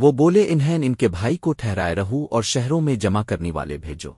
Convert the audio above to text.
وہ بولے انہیں ان کے بھائی کو ٹھہرائے رہو اور شہروں میں جمع کرنے والے بھیجو۔